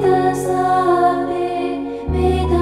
the sabe, me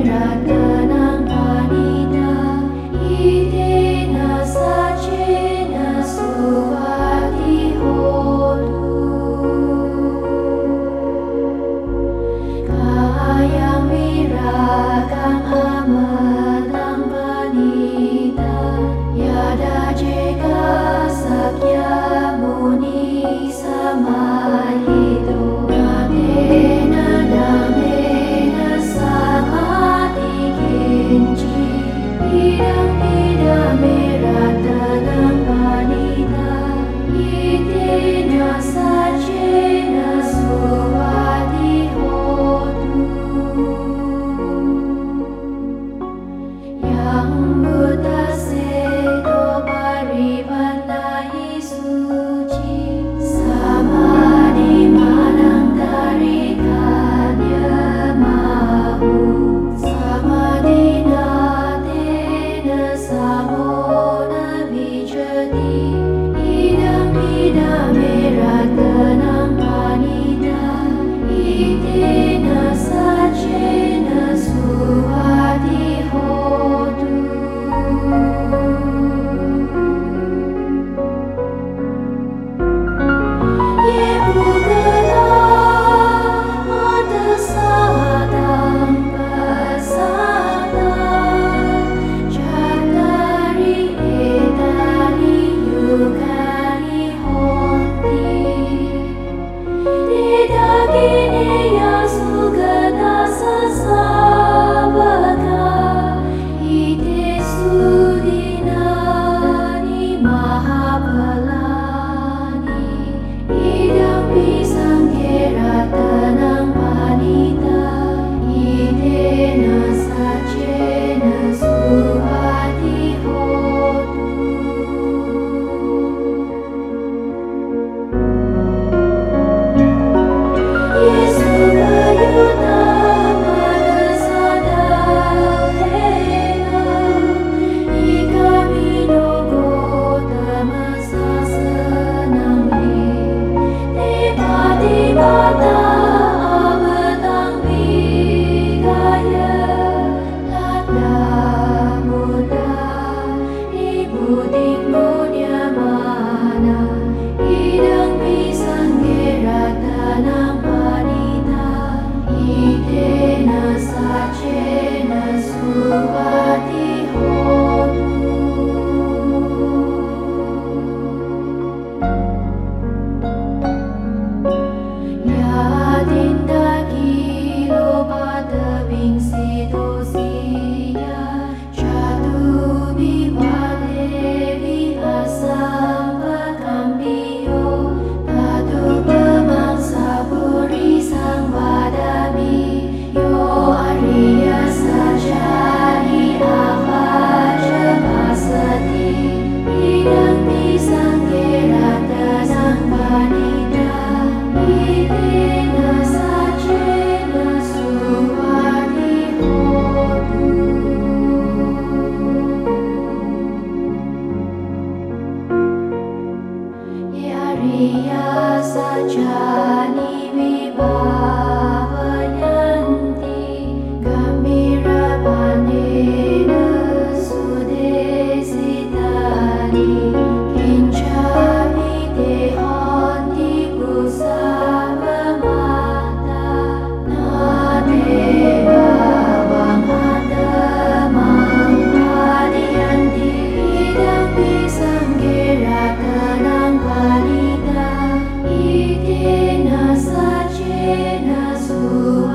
ratanang Ooh.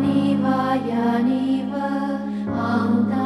Niva, yaniva, Niva, Ang